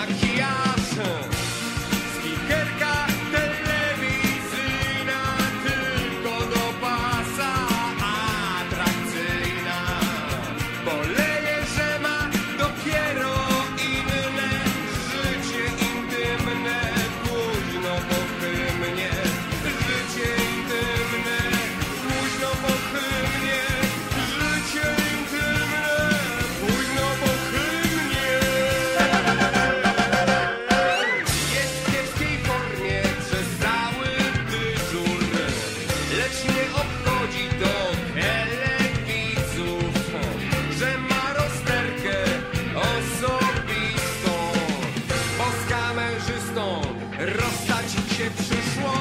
Machiavelli. rozstać się przyszło.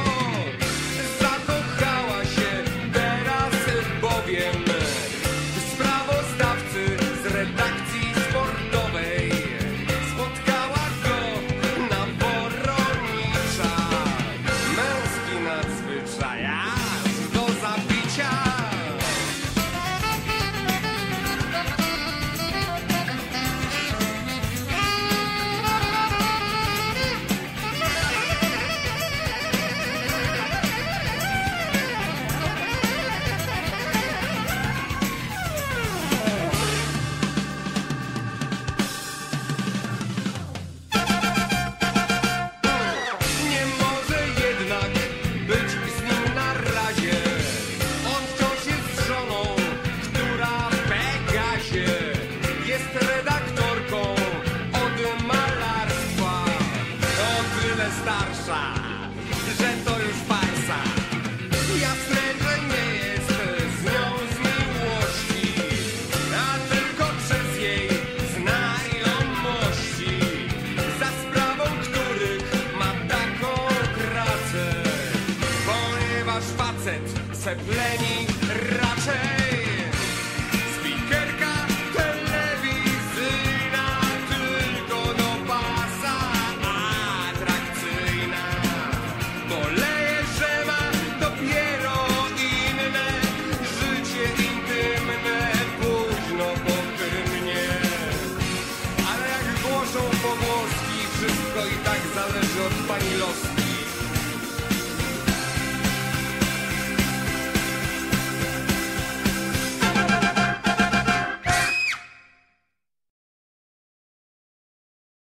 nasz facet se pleni raczej. Spikerka telewizyjna tylko do pasa atrakcyjna. Boleje, że ma dopiero inne życie intymne późno po. Ale jak głoszą wszystko i tak zależy od pani losu.